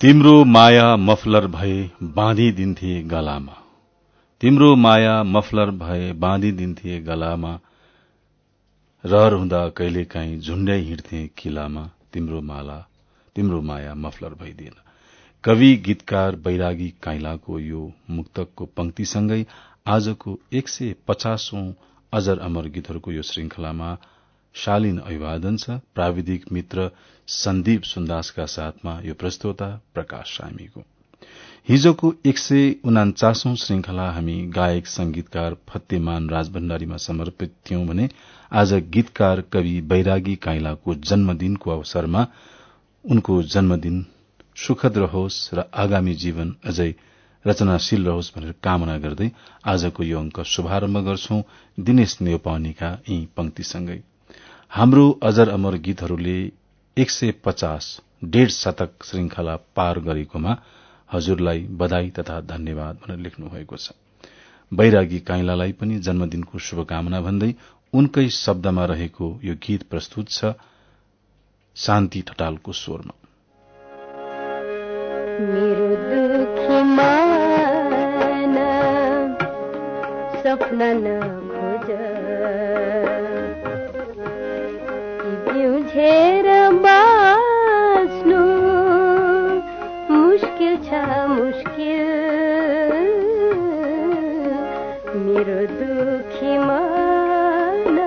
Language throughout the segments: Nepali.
तिम्रो माया मफलर भए बाँधिदिन्थे गलामा। तिम्रो माया मफलर भए बाँधिदिन्थे गलामा। रहर हुँदा कहिलेकाहीँ झुण्ड्याइ हिँड्थे किलामा। तिम्रो माला तिम्रो माया मफलर भइदिएन। कवि गीतकार बैरागी काइलाको यो मुक्तकको पंक्तिसँगै आजको एक सय पचासौं अजर अमर गीतहरूको यो श्रृंखलामा शालीन अभिवादन छ। प्राविधिक मित्र सन्दीप सुन्दासका साथमा यो प्रस्तोता प्रकाश सामीको। हिजोको एक सय उनाचासौं श्रृंखला हामी गायक संगीतकार फतेमान राजभण्डारीमा समर्पित थियौं भने आज गीतकार कवि बैरागी काइलाको जन्मदिनको अवसरमा उनको जन्मदिन सुखद रहोस् र आगामी जीवन अझै रचनाशील रहोस् भनेर कामना गर्दै आजको यो अंक शुभारम्भ गर्छौं। दिनेश नेौपानीका यी पंक्तिसँगै। हाम्रो अजर अमर गीतहरूले एक सय पचास डेढ़ शतक श्रृंखला पार गरेकोमा हजुरलाई बधाई तथा धन्यवाद भनेर लेख्नु भएको छ। बैरागी काइलालाई पनि जन्मदिनको शुभकामना भन्दै उनकै शब्दमा रहेको यो गीत प्रस्तुत छ शान्ति ठटालको स्वरमा। सपना बिउझेर बाँच्नु मुस्किल छ मुस्किल मेरो दुखी मन।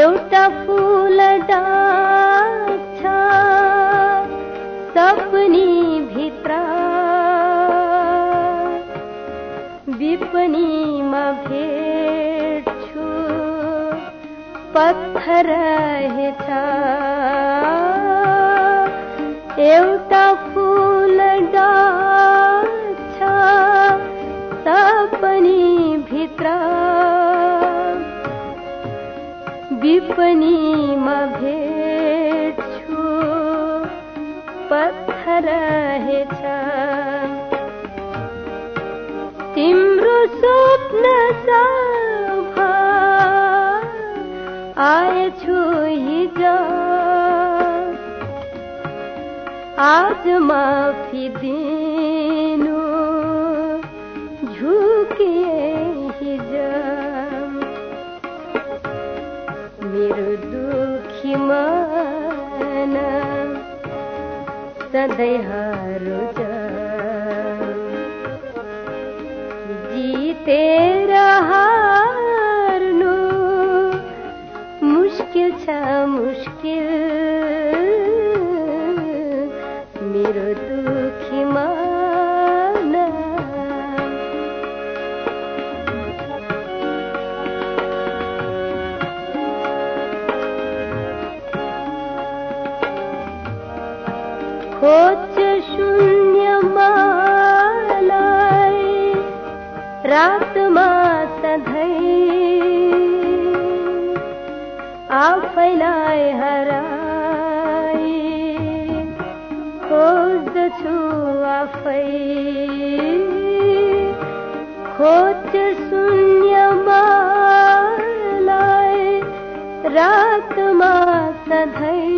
एउटा फुल डा विपनीमा भेट्छु। पत्थर रहेछ एउटा फुल छ सपनी भित्र। विपनीमा भेट्छु। रहेछ आज माफी दिनु झुकिए हिज मेरो दुखी मन सधैँ जीतेर खोज शून्यमालाई रातमा सधैँ आफैलाई हराई। खोज्दछु आफै। खोज शून्यमालाई रातमा सधैँ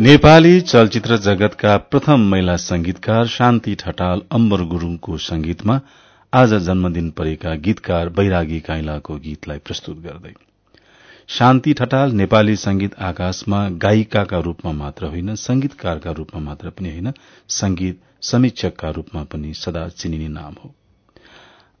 नेपाली चलचित्र जगतका प्रथम महिला संगीतकार शान्ति ठटाल अम्बर गुरूङको संगीतमा आज जन्मदिन परेका गीतकार बैरागी काइलाको गीतलाई प्रस्तुत गर्दै शान्ति ठटाल नेपाली संगीत आकाशमा गायिकाका रूपमा मात्र होइन संगीतकारका रूपमा मात्र पनि होइन संगीत समीक्षकका रूपमा पनि सदा चिनिने नाम हो।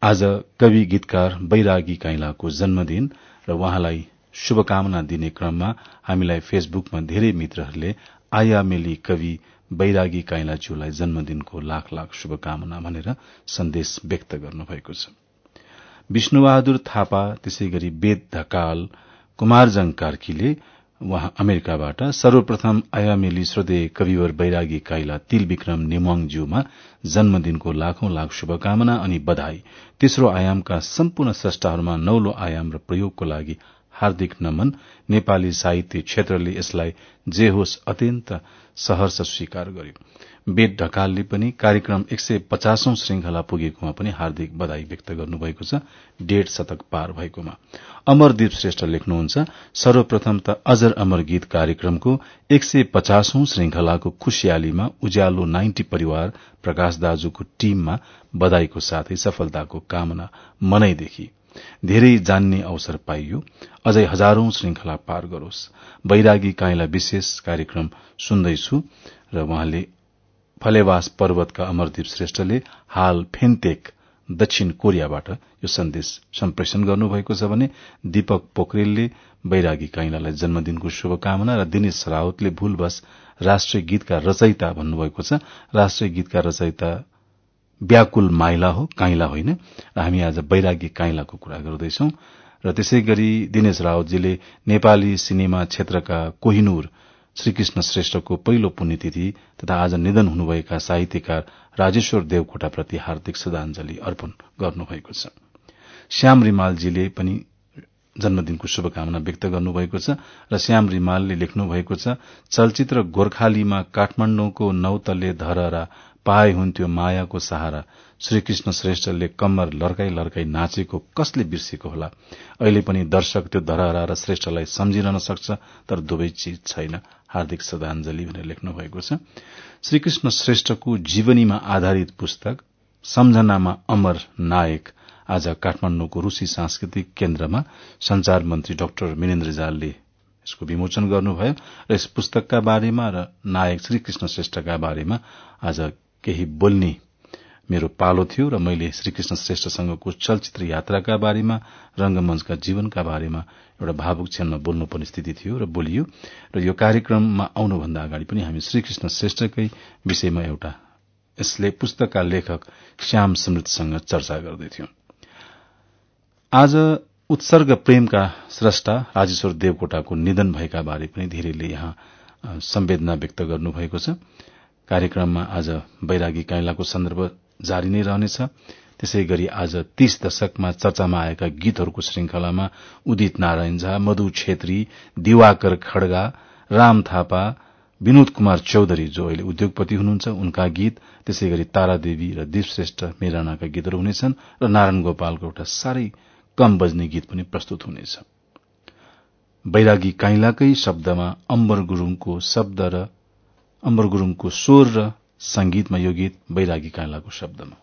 आज कवि गीतकार बैरागी काइलाको जन्मदिन र उहाँलाई शुभकामना दिने क्रममा हामीलाई फेसबुकमा धेरै मित्रहरूले आया मेली कवि बैरागी काइलाज्यूलाई जन्मदिनको लाख लाख शुभकामना भनेर सन्देश व्यक्त गर्नुभएको छ। विष्णुबहादुर थापा त्यसै गरी वेद ढकाल कुमारजङ कार्कीले उहाँ अमेरिकाबाट सर्वप्रथम आयामेली श्रोदेय कविवर बैरागी काइला तिल विक्रम नेमाङज्यूमा जन्मदिनको लाखौं लाख शुभकामना अनि बधाई। तेस्रो आयामका सम्पूर्ण स्रष्टाहरूमा नौलो आयाम र प्रयोगको लागि हार्दिक नमन। नेपाली साहित्य क्षेत्रले यसलाई जे होस् अत्यन्त सहर्ष स्वीकार गर्यो। बेद ढकालले पनि कार्यक्रम एक सय पचासौं श्रृंखला पुगेकोमा पनि हार्दिक बधाई व्यक्त गर्नुभएको छ डेढ शतक पार भएकोमा। अमरदीप श्रेष्ठ लेख्नुहुन्छ सर्वप्रथम त अजर अमर गीत कार्यक्रमको एक सय पचासौं श्रृंखलाको खुशियालीमा उज्यालो नाइन्टी परिवार प्रकाश दाजुको टीममा बधाईको साथै सफलताको कामना मनैदेखि धेरै जान्ने अवसर पाइयो। अझै हजारौं श्रृंखला पार गरोस्। बैरागी काइला विशेष कार्यक्रम सुन्दैछु र उहाँले फलेवास पर्वतका अमरदीप श्रेष्ठले हाल फेन्तेक दक्षिण कोरियाबाट यो सन्देश सम्प्रेषण गर्नुभएको छ भने दीपक पोखरेलले बैरागी काइलालाई जन्मदिनको शुभकामना र दिनेश रावतले भूलवश राष्ट्रिय गीतका रचयिता भन्नुभएको छ। राष्ट्रिय गीतका रचयिता व्याकुल माइला हो काइला होइन। र हामी आज बैरागी काइलाको कुरा गर्दैछौ। र त्यसै गरी दिनेश रावतजीले नेपाली सिनेमा क्षेत्रका कोहिनूर श्रीकृष्ण श्रेष्ठको पहिलो पुण्यतिथि तथा आज निधन हुनुभएका साहित्यकार राजेश्वर देवकोटाप्रति हार्दिक श्रद्धांजलि अर्पण गर्नुभएको छ। श्याम रिमालजीले पनि जन्मदिनको शुभकामना व्यक्त गर्नुभएको छ र श्याम रिमालले लेख्नु भएको छ चलचित्र गोर्खालीमा काठमाण्डुको नौतले धरहरा पाए हुन्थ्यो मायाको सहारा। श्रीकृष्ण श्रेष्ठले कम्मर लर्काई लर्काई नाचेको कसले बिर्सेको होला? अहिले पनि दर्शक त्यो धरहरा र श्रेष्ठलाई सम्झिरहन सक्छ तर दुवै चीज छैन। हार्दिक श्रद्धांजलि भनेर लेख्नु भएको छ। श्रीकृष्ण श्रेष्ठको जीवनीमा आधारित पुस्तक सम्झनामा अमर नायक आज काठमाण्डुको रूसी सांस्कृतिक केन्द्रमा संचार मन्त्री डाक्टर मिनेन्द्र जालले यसको विमोचन गर्नुभयो र यस पुस्तकका बारेमा र नायक श्रीकृष्ण श्रेष्ठका बारेमा आज केही बोल्ने मेरो पालो थियो र मैले श्रीकृष्ण श्रेष्ठसँगको चलचित्र यात्राका बारेमा रंगमंचका जीवनका बारेमा एउटा भावुक क्षणमा बोल्नुपर्ने स्थिति थियो र बोलियो। र यो कार्यक्रममा आउनुभन्दा अगाडि पनि हामी श्रीकृष्ण श्रेष्ठकै विषयमा एउटा यसले पुस्तकका लेखक श्याम समृद्धसँग चर्चा गर्दैथ्यौं। आज उत्सर्ग प्रेमका स्रष्टा राजेश्वर देवकोटाको निधन भएका बारे पनि धेरैले यहाँ संवेदना व्यक्त गर्नुभएको छ। कार्यक्रममा आज बैरागी काइलाको सन्दर्भ जारी नै रहनेछ। त्यसै गरी आज तीस दशकमा चर्चामा आएका गीतहरूको श्रृंखलामा उदित नारायण झा मधु छेत्री दिवाकर खड्गा राम थापा विनोद कुमार चौधरी जो अहिले उद्योगपति हुनुहुन्छ उनका गीत त्यसै गरी तारादेवी र दीप श्रेष्ठ मेरानाका गीतहरू हुनेछन् र नारायण गोपालको एउटा साह्रै कम बज्ने गीत पनि प्रस्तुत हुनेछ। बैरागी काइलाकै शब्दमा अम्बर गुरूङको शब्द र अम्बर गुरूङको स्वर र संगीतमा यो गीत बैरागी काइलाको शब्दमा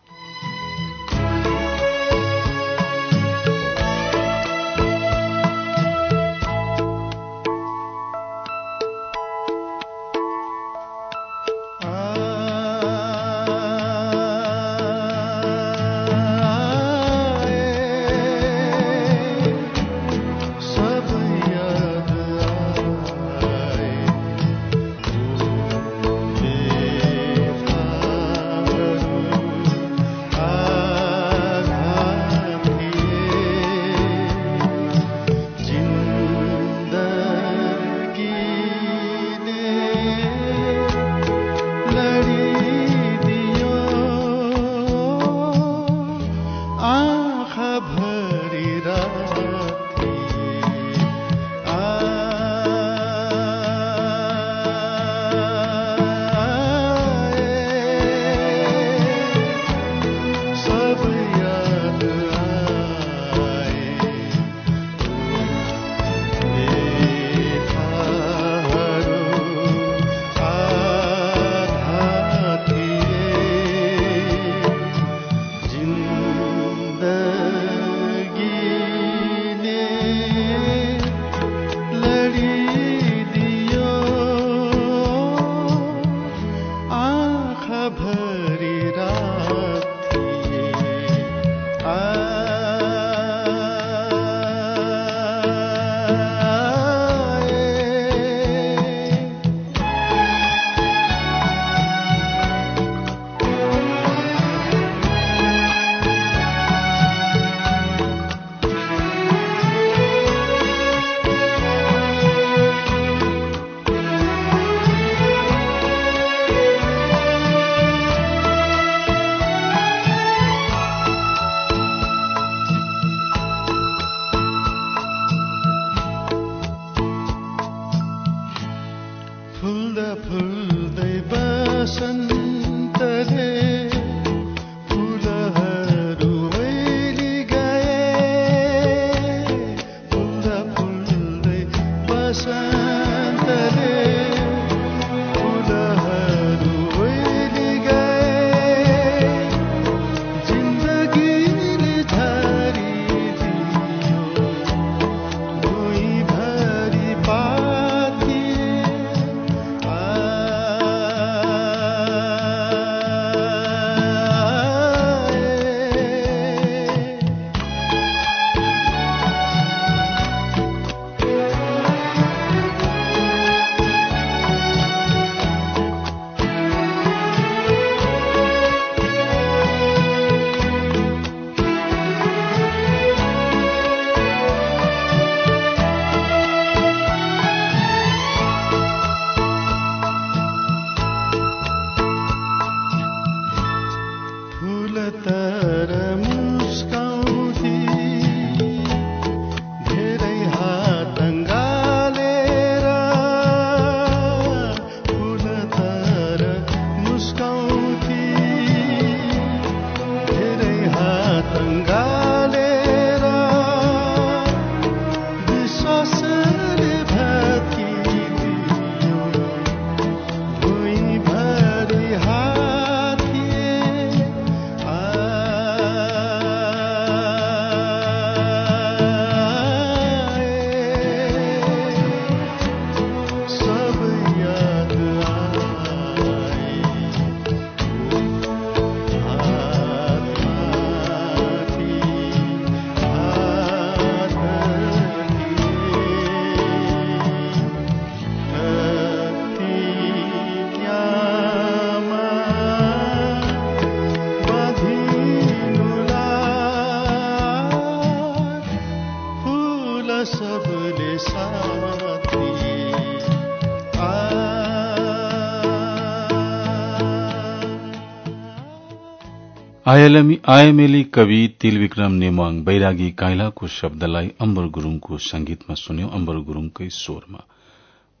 आयमेली कवि तिलविक्रम नेमाङ बैरागी काइलाको शब्दलाई अम्बर गुरूङको संगीतमा सुन्यो अम्बर गुरूङकै स्वरमा।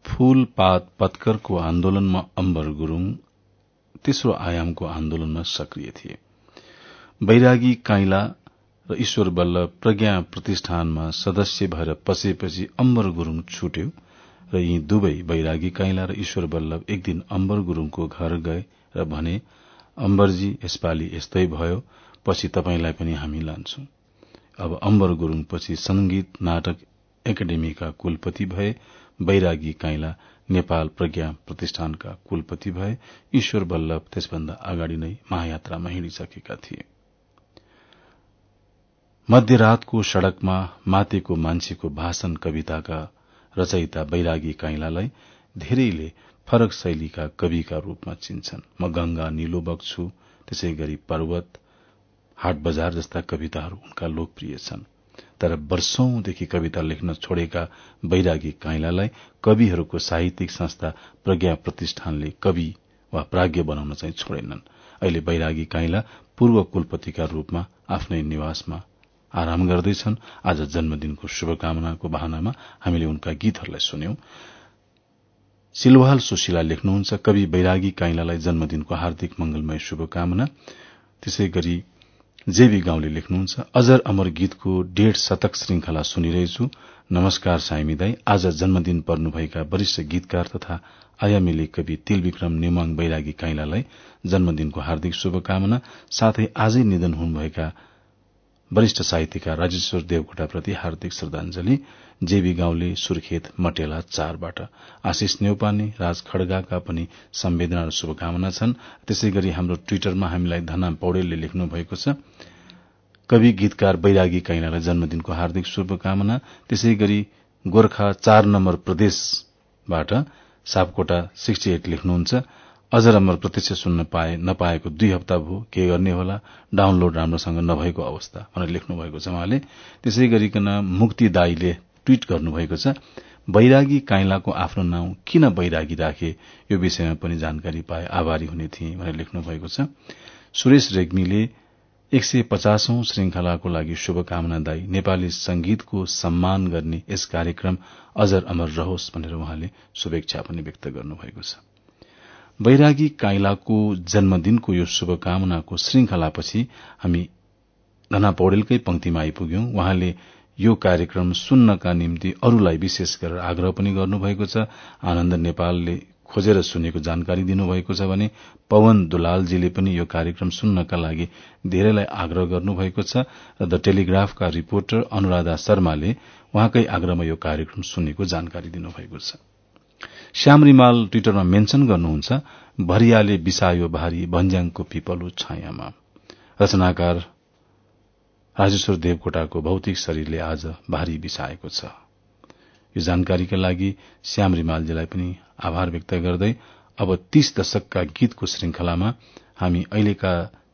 फूल पात पत्करको आन्दोलनमा अम्बर गुरूङ तेस्रो आयामको आन्दोलनमा सक्रिय थिए। बैरागी काइला र ईश्वर बल्ल प्रज्ञा प्रतिष्ठानमा सदस्य भएर पसेपछि अम्बर गुरूङ छुट्यो र यी दुवै बैरागी काइला र ईश्वर बल्लभ एक दिन अम्बर गुरूङको घर गए र भने अम्बरजी यसपालि यस्तै भयो पछि तपाईँलाई पनि हामी लान्छौं। अब अम्बर गुरूङ पछि संगीत नाटक एकाडेमीका कुलपति भए बैरागी काइला नेपाल प्रज्ञा प्रतिष्ठानका कुलपति भए ईश्वर बल्लभ त्यसभन्दा अगाडि नै महायात्रामा हिँडिसकेका थिए। मध्यरातको सड़कमा मातेको मान्छेको भाषण कविताका रचयिता बैरागी काइलालाई धेरैले फरक शैलीका कविका रूपमा चिन्छन्। म गंगा निलो बग्छु त्यसै गरी पर्वत हाट बजार जस्ता कविताहरू उनका लोकप्रिय छन्। तर वर्षौंदेखि कविता लेख्न छोडेका बैरागी काइलालाई कविहरूको साहित्यिक संस्था प्रज्ञा प्रतिष्ठानले कवि वा प्राज्ञ बनाउन चाहिँ छोडेनन्। अहिले बैरागी काइला पूर्व कुलपतिका रूपमा आफ्नै निवासमा आराम गर्दैछन्। आज जन्मदिनको शुभकामनाको बहानामा हामीले उनका गीतहरूलाई सुन्यौं। सिलवाल सुशीला लेख्नुहुन्छ कवि बैरागी काइलालाई जन्मदिनको हार्दिक मंगलमय शुभकामना। त्यसै गरी जेबी गाउँले लेख्नुहुन्छ अजर अमर गीतको डेढ़ शतक श्रृंखला सुनिरहेछु। नमस्कार साइमीदाई आज जन्मदिन पर्नुभएका वरिष्ठ गीतकार तथा आयामिली कवि तिलविक्रम नेमाङ बैरागी काइलालाई जन्मदिनको हार्दिक शुभकामना। साथै आजै निधन हुनुभएका वरिष्ठ साहित्यकार राजेश्वर देवकोटाप्रति हार्दिक श्रद्धांजलि जेबी गाउँले सुर्खेत मटेला चारबाट आशिष नेौपाने राज खड्गाका पनि सम्वेदना र शुभकामना छन्। त्यसै गरी हाम्रो ट्वीटरमा हामीलाई धना पौडेलले लेख्नु भएको छ कवि गीतकार बैरागी कैनालाई जन्मदिनको हार्दिक शुभकामना। त्यसै गरी गोर्खा चार नम्बर प्रदेशबाट सापकोटा सिक्सटी एट लेख्नुहुन्छ। अझ राम्रो प्रत्यक्ष सुन्न पाए नपाएको दुई हप्ता भयो के गर्ने होला। डाउनलोड राम्रोसँग नभएको अवस्था। भनेर लेख्नु भएको छ उहाँले। त्यसै गरिकन मुक्ति दाईले ट्वीट गर्नुभएको छ बैरागी काइलाको आफ्नो नाउँ किन बैरागी राखे? यो विषयमा पनि जानकारी पाए आभारी हुने थिए भनेर लेख्नु भएको छ। सुरेश रेग्मीले एक सय पचासौं श्रृंखलाको लागि शुभकामना दाई। नेपाली संगीतको सम्मान गर्ने यस कार्यक्रम अजर अमर रहोस् भनेर उहाँले शुभेच्छा पनि व्यक्त गर्नुभएको छ। बैरागी काइलाको जन्मदिनको यो शुभकामनाको श्रृंखलापछि हामी धना पौडेलकै पंक्तिमा आइपुग्यौं। उहाँले यो कार्यक्रम सुन्नका निम्ति अरूलाई विशेष गरेर आग्रह पनि गर्नुभएको छ। आनन्द नेपालले खोजेर सुनेको जानकारी दिनुभएको छ भने पवन दुलालजीले पनि यो कार्यक्रम सुन्नका लागि धेरैलाई आग्रह गर्नुभएको छ र द टेलिग्राफका रिपोर्टर अनुराधा शर्माले उहाँकै आग्रहमा यो कार्यक्रम सुनेको जानकारी दिनुभएको छ। श्याम रिमाल ट्विटरमा मेन्शन गर्नुहुन्छ भरियाले बिसायो भारी भन्ज्याङको पिपलो छायामा। रचनाकार राजेश्वर देवकोटाको भौतिक शरीरले आज भारी बिसाएको छ। यो जानकारीका लागि श्याम रिमालजीलाई पनि आभार व्यक्त गर्दै अब तीस दशकका गीतको श्रृंखलामा हामी अहिलेका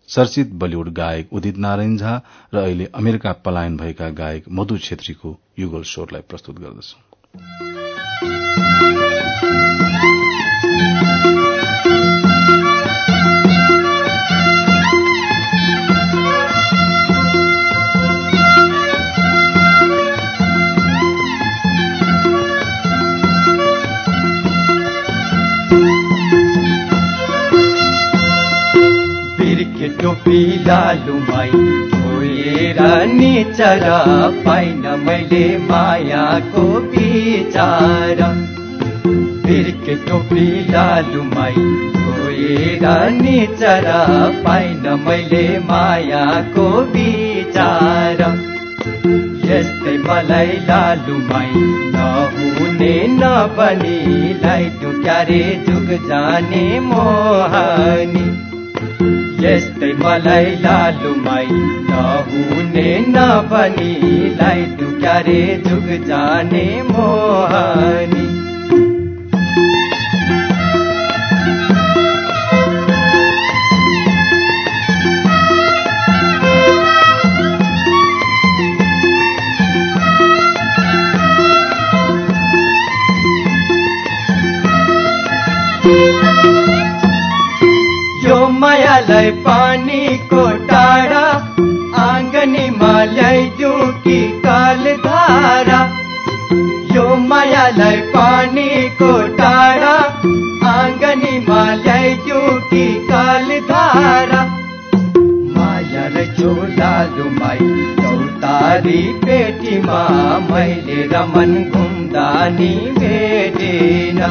चर्चित बलिउड गायक उदित नारायण झा र अहिले अमेरिका पलायन भएका गायक मधु छेत्रीको युगल स्वरलाई प्रस्तुत गर्दछौं। टोपी लालुमाई छोएर निचर पाइन मैले मायाको विचार। बिर्के टोपी लालुमाई छोएर निचर पाइन मैले मायाको विचार। यस्तै मलाई लालुमाई नहुने नबनीलाई क्यारे जुग जाने मोहनी। यस्तै मलाई लालुमाई नहुने नबनीलाई दुक्यारे जुग जाने मोहनी। मायालाई पानीको टाढा आँगनीमा ल्याइदिउँ कि काल धारा यो मायालाई पानीको टाढा आँगनीमा ल्याइदिउँ कि काल धारा माया र चोलालुमाई चौतारी पेटीमा मैले रमन घुम्दा नि भेटेन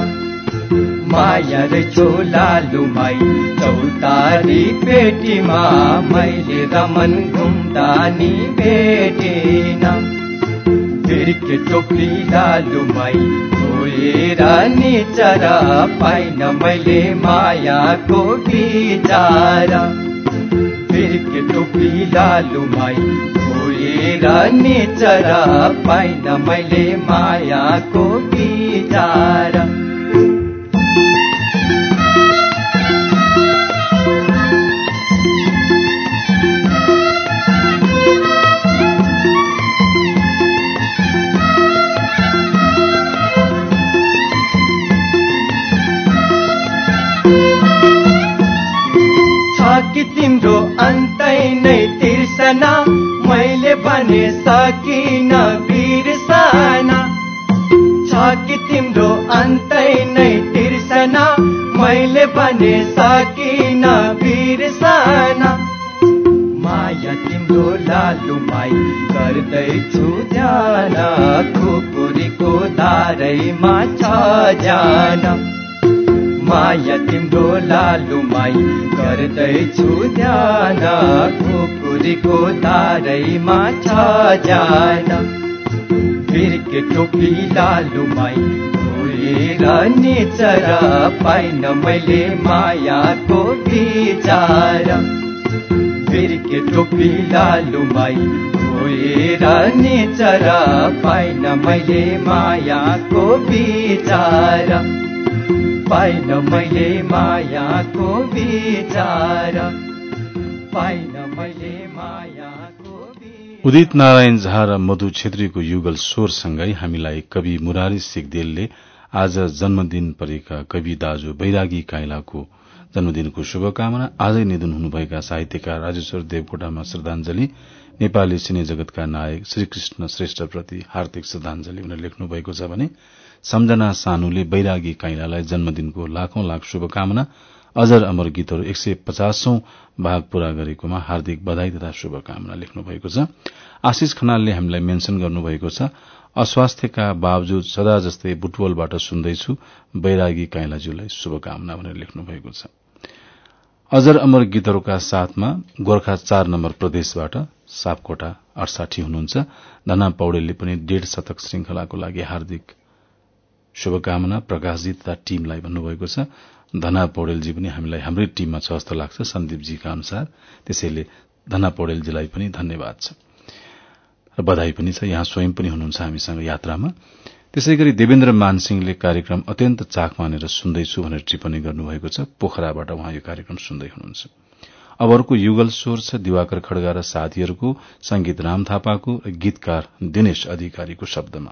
माया र चोलालुमाई चौतारी पेटीमा मैले रमन घुम्दा नि भेटेन। बिर्के टोपी लालुमाई छोएर निचर पाइन मैले मायाको विचार बिर्के टोपी लालुमाई छोएर निचर पाइन मैले मायाको विचार कि तिम्रो अन्तै नै तिर्सना मैले भने सकिन बिर्सना। छ कि तिम्रो अन्तै नै तिर्सना। मैले भने सकिन बिर्सना। माया तिम्रो लालुमाई गर्दैछु ध्यान। खुकुरीको दारैमा छ जान। माया तिम्रो लालुमाई गर्दैछु ध्यान खुकुरीको दारैमा छ जान। बिर्के टोपी लालुमाई धोएर निचर पाइन मैले मायाको विचार। बिर्के टोपी लालुमाई धोएर निचर पाइन मैले मायाको विचार। पाइन मैले मायाको विचार। पाइन मैले उदित नारायण झा र मधु छेत्रीको युगल स्वरसँगै हामीलाई कवि मुरारी सिगदेलले आज जन्मदिन परेका कवि दाजु बैरागी काइलाको जन्मदिनको शुभकामना। आजै निधन हुनुभएका साहित्यकार राजेश्वर देवकोटामा श्रद्धांजलि नेपाली सिने जगतका नायक श्रीकृष्ण श्रेष्ठप्रति हार्दिक श्रद्धांजलि उनीहरूले लेख्नु भएको छ भने सम्झना सानुले बैरागी काइलालाई जन्मदिनको लाखौं लाख शुभकामना। अजर अमर गीतहरू एक सय पचासौं भाग पूरा गरेकोमा हार्दिक बधाई तथा शुभकामना लेख्नु भएको छ। आशिष खनालले हामीलाई मेन्शन गर्नुभएको छ अस्वास्थ्यका बावजुद सदा जस्तै बुटवलबाट सुन्दैछु बैरागी काइलाज्यूलाई शुभकामना भनेर लेख्नु भएको छ। अजर अमर गीतहरूका साथमा गोर्खा चार नम्बर प्रदेशबाट सापकोटा अडसाठी हुनुहुन्छ। धना पौडेलले पनि डेढ़ शतक श्रृंखलाको लागि हार्दिक शुभकामना प्रकाशजी तथा टीमलाई भन्नुभएको छ। धना पौडेलजी पनि हामीलाई हाम्रै टीममा छ जस्तो लाग्छ सन्दीपजीका अनुसार। त्यसैले धना पौडेलजीलाई पनि धन्यवाद छ। र बधाई पनि छ। यहाँ स्वयं पनि हुनुहुन्छ हामीसँग यात्रामा। त्यसै गरी देवेन्द्र मानसिंहले कार्यक्रम अत्यन्त चाख मानेर सुन्दैछु भनेर टिप्पणी गर्नुभएको छ। पोखराबाट उहाँ यो कार्यक्रम सुन्दै हुनुहुन्छ। अब अर्को युगल स्वर छ। दिवाकर खड्गा र साथीहरूको संगीत राम थापाको गीतकार दिनेश अधिकारीको शब्दमा।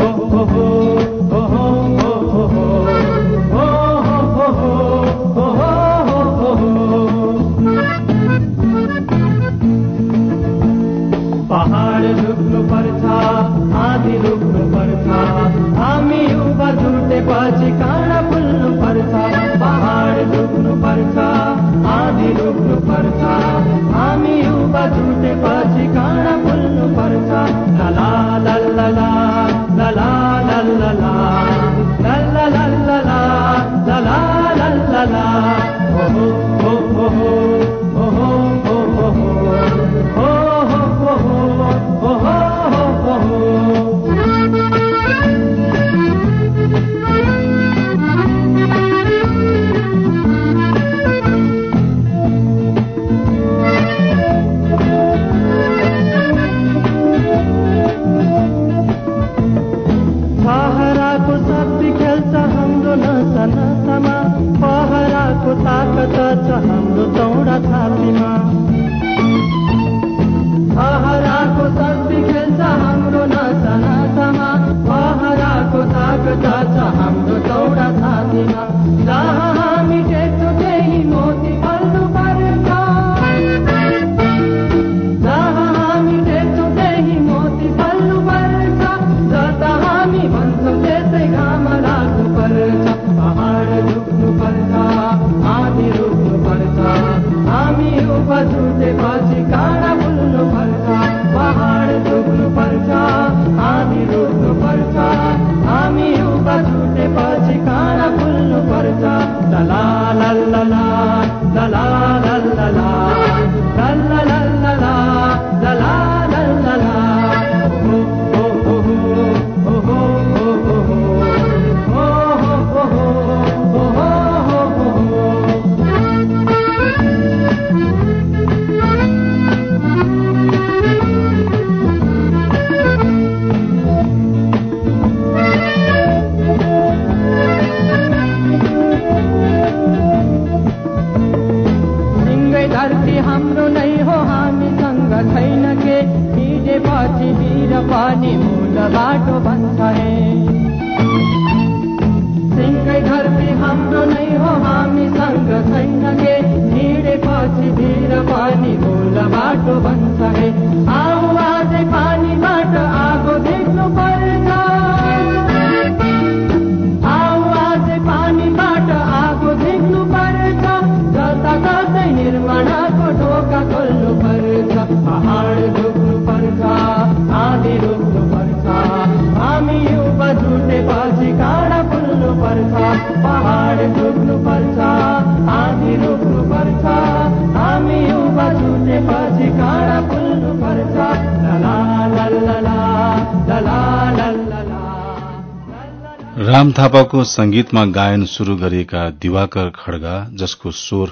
थापाको संगीतमा गायन शुरू गरिएका दिवाकर खड्गा जसको स्वर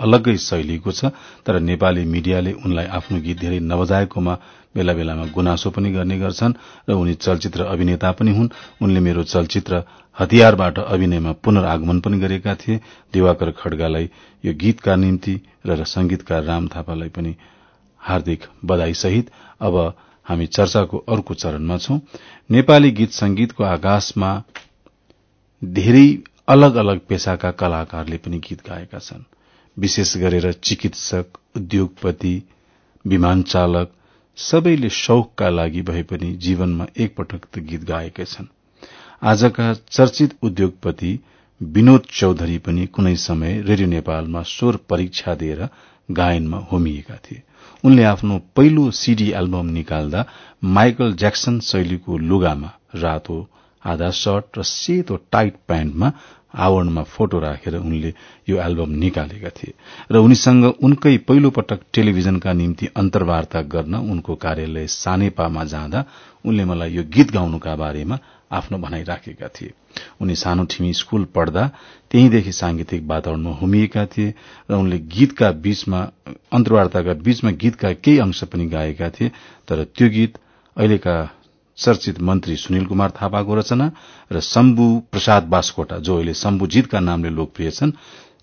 अलग्गै शैलीको छ तर नेपाली मिडियाले उनलाई आफ्नो गीत धेरै नबजाएकोमा बेला बेलामा गुनासो पनि गर्ने गर्छन् र उनी चलचित्र अभिनेता पनि हुन्। उनले मेरो चलचित्र हतियारबाट अभिनयमा पुनरागमन पनि गरेका थिए। दिवाकर खड्गालाई यो गीतका निम्ति र संगीतकार राम थापालाई पनि हार्दिक बधाई सहित अब हामी चर्चाको अर्को चरणमा छौं। नेपाली गीत संगीतको आकाशमा धेरै अलग अलग पेसाका कलाकारले पनि गीत गाएका छन्। विशेष गरेर चिकित्सक उद्योगपति विमान चालक सबैले शौकका लागि भए पनि जीवनमा एकपटक त गीत गाएकै छन्। आजका चर्चित उद्योगपति विनोद चौधरी पनि कुनै समय रेडियो नेपालमा स्वर परीक्षा दिएर गायनमा होमिएका थिए। उनले आफ्नो पहिलो सीडी एल्बम निकाल्दा माइकल ज्याक्सन शैलीको लुगामा रातो आधा शर्ट र सेतो टाइट प्यान्टमा आवरणमा फोटो राखेर उनले यो एल्बम निकालेका थिए र उनीसँग उनकै पहिलो पटक टेलिभिजनका निम्ति अन्तर्वार्ता गर्न उनको कार्यालय सानेपामा जाँदा उनले मलाई यो गीत गाउनुका बारेमा आफ्नो भनाई राखेका थिए। उनी सानो ठिमी स्कूल पढ्दा त्यहीँदेखि सांगीतिक वातावरणमा होमिएका थिए र उनले गीतका बीचमा अन्तर्वार्ताका बीचमा गीतका केही अंश पनि गाएका थिए तर त्यो गीत अहिलेका चर्चित मन्त्री सुनिल कुमार थापाको रचना र शम्भु प्रसाद बास्कोटा जो अहिले शम्भुजीतका नामले लोकप्रिय छन्।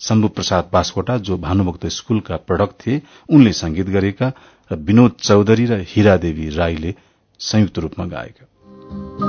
शम्भु प्रसाद बास्कोटा जो भानुभक्त स्कूलका प्रडक्ट थिए उनले संगीत गरेका र विनोद चौधरी र हीरादेवी राईले संयुक्त रूपमा गाएका।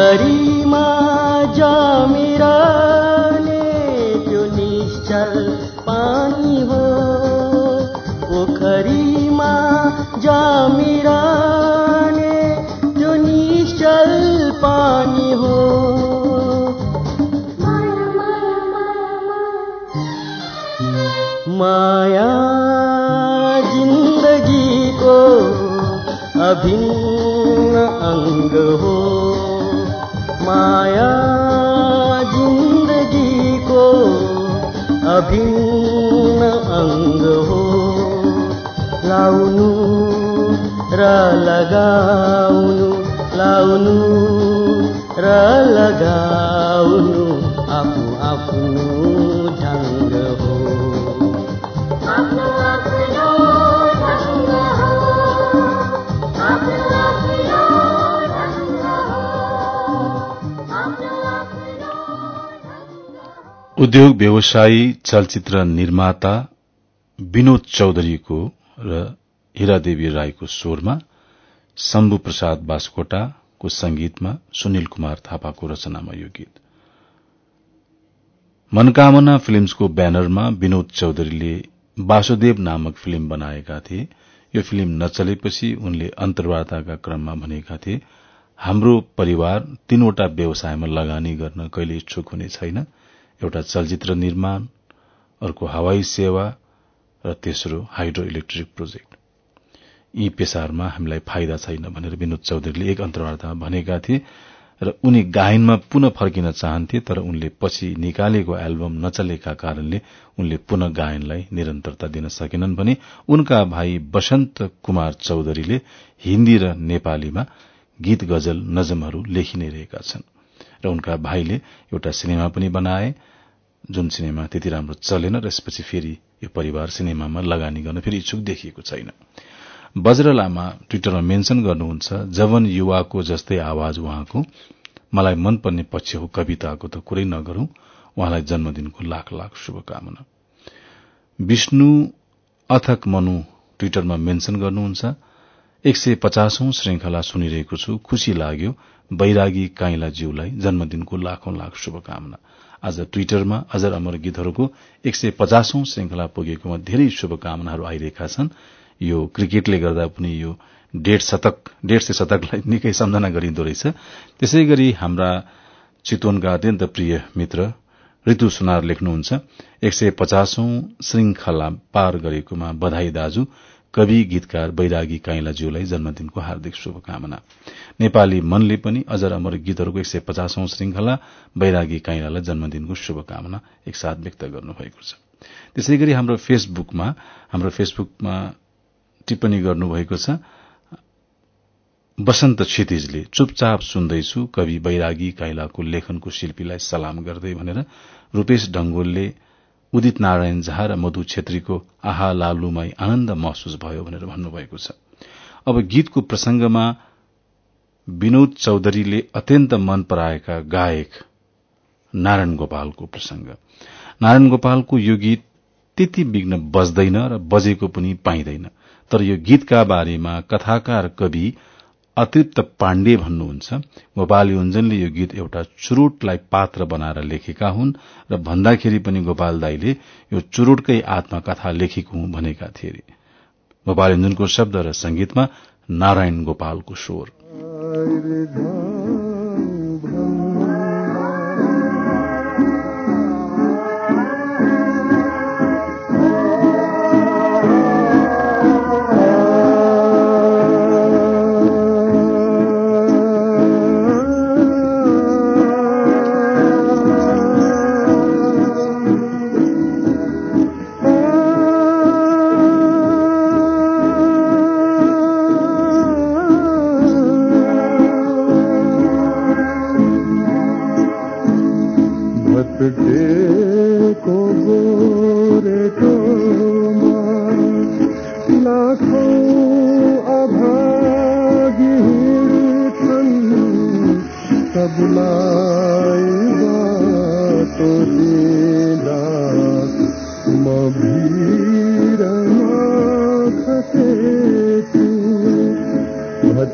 पोखरीमा जमिरहने त्यो निश्चल पानी हो। पोखरीमा जमिरहने त्यो निश्चल पानी हो। माया जिन्दगीको अभिन्न अभिन्न अङ्ग हो। लाउनु र लगाउनु लाउनु र लगाउनु। उद्योग व्यवसायी चलचित्र निर्माता विनोद चौधरीको र हिरादेवी राईको स्वरमा शम्भु प्रसाद बास्कोटाको संगीतमा सुनिल कुमार थापाको रचनामा यो गीत। मनकामना फिल्मसको ब्यानरमा विनोद चौधरीले वासुदेव नामक फिल्म बनाएका थिए। यो फिल्म नचलेपछि उनले अन्तर्वार्ताका क्रममा भनेका थिए हाम्रो परिवार तीनवटा व्यवसायमा लगानी गर्न कहिले इच्छुक हुने छैन। एउटा चलचित्र निर्माण अर्को हवाई सेवा र तेस्रो हाइड्रो इलेक्ट्रिक प्रोजेक्ट। यी पेसाहरूमा हामीलाई फाइदा छैन भनेर विनोद चौधरीले एक अन्तर्वार्तामा भनेका थिए र उनी गायनमा पुनः फर्किन चाहन्थे तर उनले पछि निकालेको एल्बम नचलेका कारणले उनले पुनः गायनलाई निरन्तरता दिन सकेनन् भने उनका भाइ वसन्त कुमार चौधरीले हिन्दी र नेपालीमा गीत गजल नजमहरू लेखि नै रहेका छन्। र उनका भाइले एउटा सिनेमा पनि बनाए जुन सिनेमा त्यति राम्रो चलेन र यसपछि फेरि यो परिवार सिनेमामा लगानी गर्न फेरि इच्छुक देखिएको छैन। बज्र लामा ट्विटरमा मेन्शन गर्नुहुन्छ जवन युवाको जस्तै आवाज उहाँको मलाई मनपर्ने पक्ष हो कविताको त कुरै नगरौं उहाँलाई जन्मदिनको लाख लाख शुभकामना। विष्णु अथक मनु ट्विटरमा मेन्शन गर्नुहुन्छ एक सय पचासौं श्रृंखला सुनिरहेको छु खुशी लाग्यो बैरागी काइला ज्यूलाई जन्मदिनको लाखौं लाख शुभकामना। आज ट्विटरमा अजर अमर गीतहरूको एक सय पचासौं श्रृंखला पुगेकोमा धेरै शुभकामनाहरू आइरहेका छन्। यो क्रिकेटले गर्दा पनि यो डेढ शतक डेढ सय शतकलाई निकै सम्झना गरिन्दो रहेछ। त्यसै गरी हाम्रा चितवनका अत्यन्त प्रिय मित्र ऋतु सुनार लेख्नुहुन्छ एक सय पचासौं श्रृंखला पार गरेकोमा बधाई दाजु कवि गीतकार बैरागी काइलाज्यूलाई जन्मदिनको हार्दिक शुभकामना। नेपाली मनले पनि अजर अमर गीतहरूको एक सय पचासौं श्रृंखला बैरागी काइलालाई जन्मदिनको शुभकामना एकसाथ व्यक्त गर्नुभएको छ। त्यसै गरी हाम्रो फेसबुकमा हाम्रो फेसबुकमा टिप्पणी गर्नुभएको छ वसन्त क्षितिजले चुपचाप सुन्दैछु कवि बैरागी काइलाको लेखनको शिल्पीलाई सलाम गर्दै भनेर रूपेश ढंगोलले उदित नारायण झा र मधु छेत्रीको आहा लालुमाई आनन्द महसुस भयो भनेर भन्नुभएको छ। अब गीतको प्रसंगमा विनोद चौधरीले अत्यन्त मन पराएका गायक नारायण गोपालको प्रसंग नारायण गोपालको यो गीत त्यति विघ्न बज्दैन र बजेको पनि पाइँदैन तर यो गीतका बारेमा कथाकार कवि अतृप्त पाण्डे भन्नुहुन्छ गोपाल युञ्जनले यो गीत एउटा चुरोटलाई पात्र बनाएर लेखेका हुन् र भन्दाखेरि पनि गोपाल दाईले यो चुरोटकै आत्मकथा लेखेको हुँ भनेका थिए। गोपाल युञ्जनको शब्द र संगीतमा नारायण गोपालको स्वर।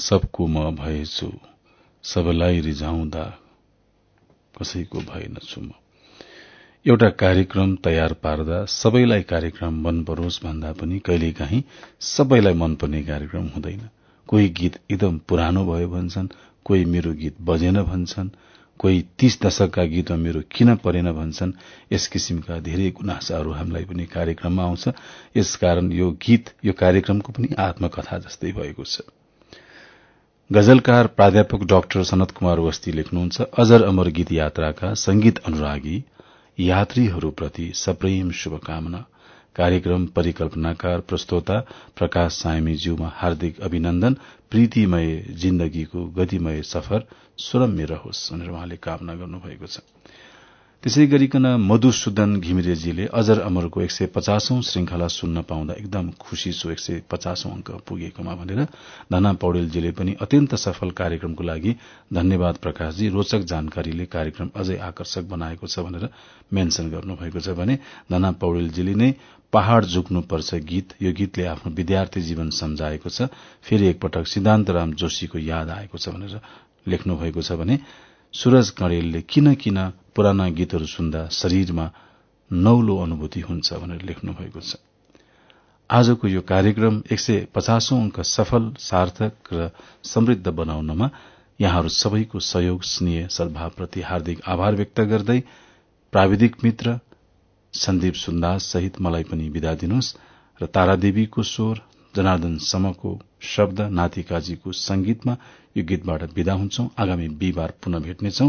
सबको म भएछु। सबलाई रिझाउँदा कसैको भएनछु म। एउटा कार्यक्रम तयार पार्दा सबैलाई कार्यक्रम मन परोस् भन्दा पनि कहिलेकाहीँ सबैलाई मनपर्ने कार्यक्रम हुँदैन। कोही गीत एकदम पुरानो भयो भन्छन् कोही मेरो गीत बजेन भन्छन् कोही तीस दशकका गीतमा मेरो किन परेन भन्छन् यस किसिमका धेरै गुनासाहरू हामीलाई पनि कार्यक्रममा आउँछ। यसकारण यो गीत यो कार्यक्रमको पनि आत्मकथा जस्तै भएको छ। गजलकार प्राध्यापक डाक्टर सनत कुमार वस्ती लेख्नुहुन्छ अजर अमर गीत यात्राका संगीत अनुरागी यात्रीहरूप्रति सप्रेम शुभकामना। कार्यक्रम परिकल्पनाकार प्रस्तोता प्रकाश सायमीज्यूमा हार्दिक अभिनन्दन। प्रीतिमय जिन्दगीको गतिमय सफर सुरम्य रहोस् भनेर उहाँले कामना गर्नुभएको छ। त्यसै गरिकन मधुसूदन घिमिरेजीले अजर अमरको एक सय पचासौं श्रृंखला सुन्न पाउँदा एकदम खुशी छु। एक सय पचासौं अंक पुगेकोमा भनेर धना पौडेलजीले पनि अत्यन्त सफल कार्यक्रमको लागि धन्यवाद प्रकाशजी रोचक जानकारीले कार्यक्रम अझै आकर्षक बनाएको छ भनेर मेन्शन गर्नुभएको छ भने धना पौडेलजीले नै पहाड़ झुक्नुपर्छ गीत। यो गीतले आफ्नो विद्यार्थी जीवन सम्झाएको छ। फेरि एकपटक सिद्धान्तराम जोशीको याद आएको छ भनेर लेख्नु भएको छ भने सूरज कणेलले किन किन पुराना गीतहरू सुन्दा शरीरमा नौलो अनुभूति हुन्छ भनेर लेख्नु भएको छ। आजको यो कार्यक्रम एक सय पचासौं अंक सफल सार्थक र समृद्ध बनाउनमा यहाँहरू सबैको सहयोग स्नेह सद्भावप्रति हार्दिक आभार व्यक्त गर्दै प्राविधिक मित्र सन्दीप सुन्दास सहित मलाई पनि विदा दिनुहोस् र तारादेवीको स्वर जनार्दन समको शब्द नातिकाजीको संगीतमा यो गीतबाट विदा हुन्छौ। आगामी बिहिबार पुनः भेट्नेछौ।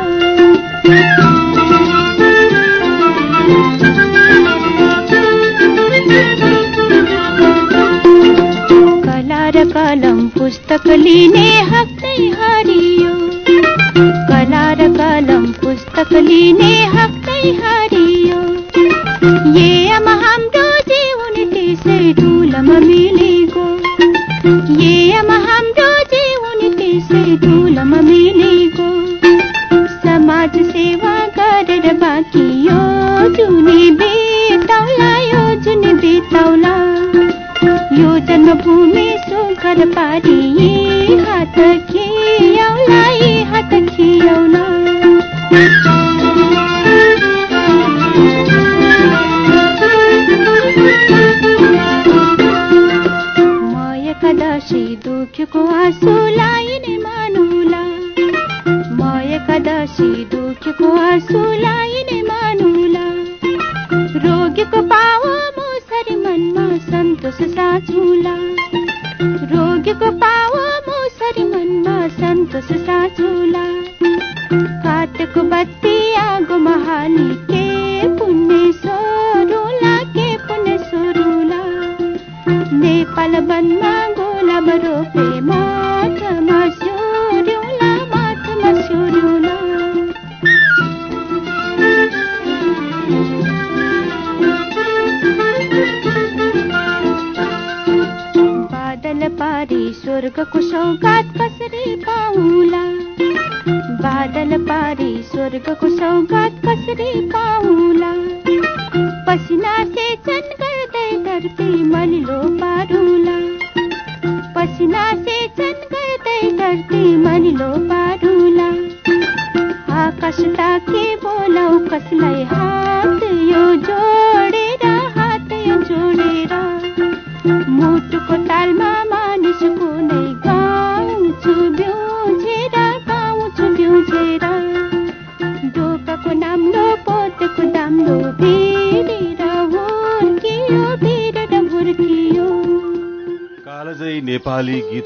आधार कलम पुस्तक लिने हक्तै हरियो। हारियो कला र कलम पुस्तक लिने हरियो। ये हारियो स्वर्गको सौगात कसरी पाउला बादल पारी स्वर्गको सौगात कसरी पाउला